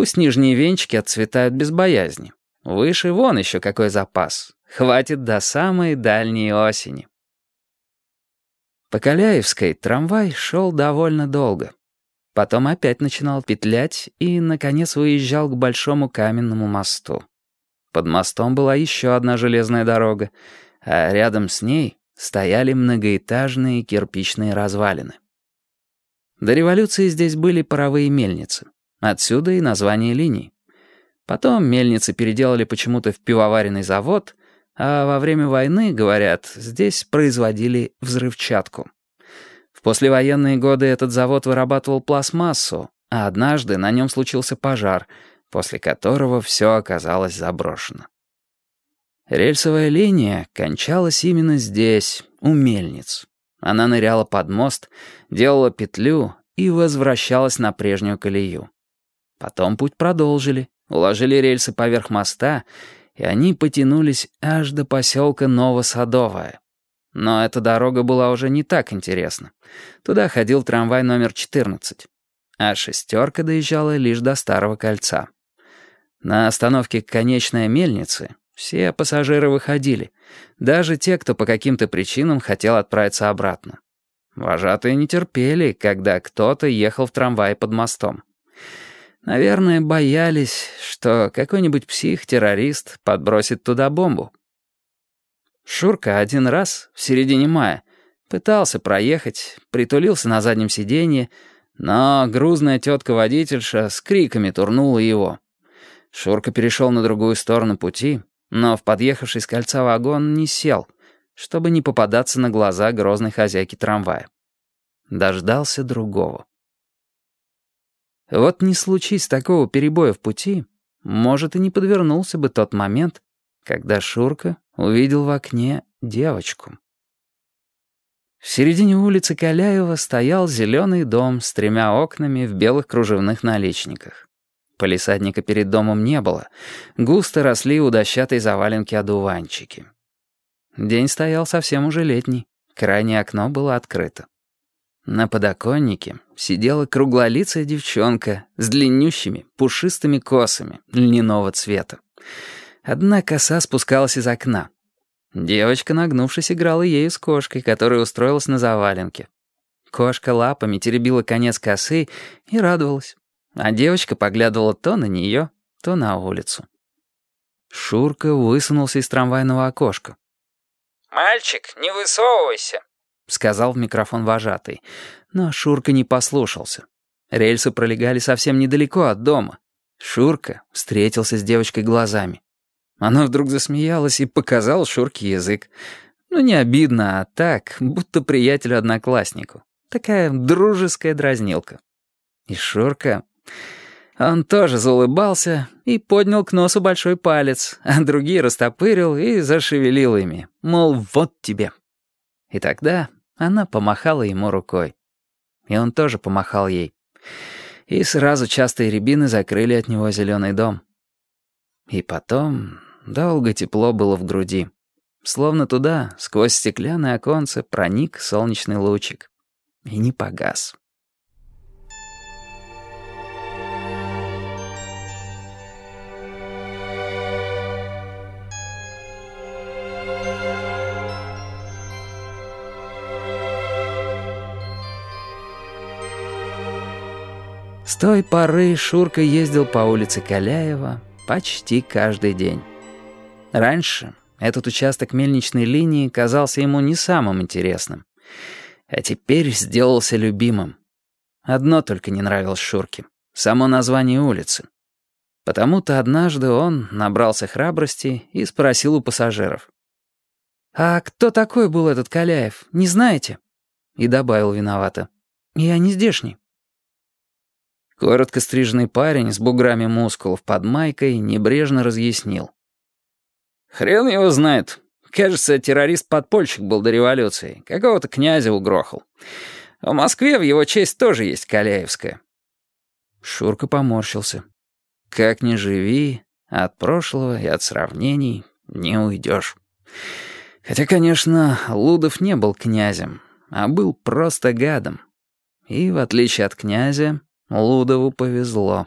Пусть нижние венчики отцветают без боязни. Выше вон еще какой запас. Хватит до самой дальней осени. По Каляевской трамвай шел довольно долго. Потом опять начинал петлять и, наконец, выезжал к большому каменному мосту. Под мостом была еще одна железная дорога, а рядом с ней стояли многоэтажные кирпичные развалины. До революции здесь были паровые мельницы. Отсюда и название линий. Потом мельницы переделали почему-то в пивоваренный завод, а во время войны, говорят, здесь производили взрывчатку. В послевоенные годы этот завод вырабатывал пластмассу, а однажды на нем случился пожар, после которого все оказалось заброшено. Рельсовая линия кончалась именно здесь, у мельниц. Она ныряла под мост, делала петлю и возвращалась на прежнюю колею. Потом путь продолжили, уложили рельсы поверх моста, и они потянулись аж до поселка Новосадовое. Но эта дорога была уже не так интересна. Туда ходил трамвай номер 14, а шестерка доезжала лишь до Старого кольца. На остановке «Конечная мельницы» все пассажиры выходили, даже те, кто по каким-то причинам хотел отправиться обратно. Вожатые не терпели, когда кто-то ехал в трамвае под мостом. Наверное, боялись, что какой-нибудь псих-террорист подбросит туда бомбу. Шурка один раз, в середине мая, пытался проехать, притулился на заднем сиденье, но грузная тетка-водительша с криками турнула его. Шурка перешел на другую сторону пути, но в подъехавший с кольца вагон не сел, чтобы не попадаться на глаза грозной хозяйки трамвая. Дождался другого. Вот не случись такого перебоя в пути, может, и не подвернулся бы тот момент, когда Шурка увидел в окне девочку. В середине улицы Каляева стоял зеленый дом с тремя окнами в белых кружевных наличниках. Полисадника перед домом не было. Густо росли у дощатой заваленки одуванчики. День стоял совсем уже летний. Крайнее окно было открыто. На подоконнике сидела круглолицая девчонка с длиннющими, пушистыми косами льняного цвета. Одна коса спускалась из окна. Девочка, нагнувшись, играла ею с кошкой, которая устроилась на заваленке. Кошка лапами теребила конец косы и радовалась. А девочка поглядывала то на нее, то на улицу. Шурка высунулся из трамвайного окошка. «Мальчик, не высовывайся!» — сказал в микрофон вожатый. Но Шурка не послушался. Рельсы пролегали совсем недалеко от дома. Шурка встретился с девочкой глазами. Она вдруг засмеялась и показал Шурке язык. Ну, не обидно, а так, будто приятелю-однокласснику. Такая дружеская дразнилка. И Шурка... Он тоже заулыбался и поднял к носу большой палец, а другие растопырил и зашевелил ими, мол, вот тебе. И тогда она помахала ему рукой. И он тоже помахал ей. И сразу частые рябины закрыли от него зеленый дом. И потом долго тепло было в груди. Словно туда, сквозь стеклянное оконце, проник солнечный лучик. И не погас. С той поры Шурка ездил по улице Каляева почти каждый день. Раньше этот участок мельничной линии казался ему не самым интересным, а теперь сделался любимым. Одно только не нравилось Шурке — само название улицы. Потому-то однажды он набрался храбрости и спросил у пассажиров. «А кто такой был этот Каляев, не знаете?» И добавил виновато. «Я не здешний». Коротко стриженный парень с буграми мускулов под майкой небрежно разъяснил. «Хрен его знает. Кажется, террорист-подпольщик был до революции. Какого-то князя угрохал. В Москве в его честь тоже есть Каляевская». Шурка поморщился. «Как ни живи, от прошлого и от сравнений не уйдешь. Хотя, конечно, Лудов не был князем, а был просто гадом. И, в отличие от князя, Лудову повезло.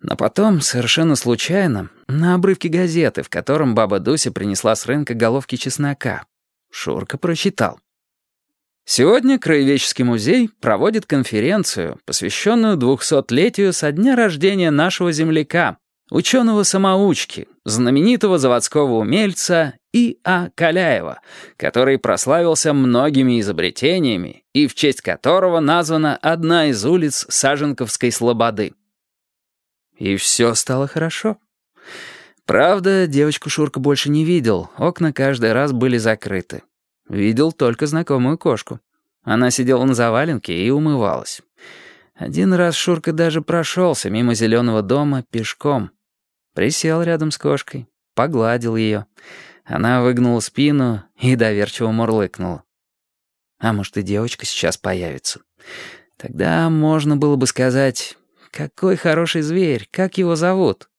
Но потом, совершенно случайно, на обрывке газеты, в котором баба Дуся принесла с рынка головки чеснока, Шурка прочитал. Сегодня Краеведческий музей проводит конференцию, посвященную двухсотлетию со дня рождения нашего земляка, ученого-самоучки, знаменитого заводского умельца И.А. Каляева, который прославился многими изобретениями и в честь которого названа одна из улиц Саженковской Слободы. И все стало хорошо. Правда, девочку Шурка больше не видел, окна каждый раз были закрыты. Видел только знакомую кошку. Она сидела на заваленке и умывалась. Один раз Шурка даже прошелся мимо зеленого дома пешком. Присел рядом с кошкой, погладил ее. Она выгнула спину и доверчиво мурлыкнула. А может, и девочка сейчас появится. Тогда можно было бы сказать, какой хороший зверь, как его зовут?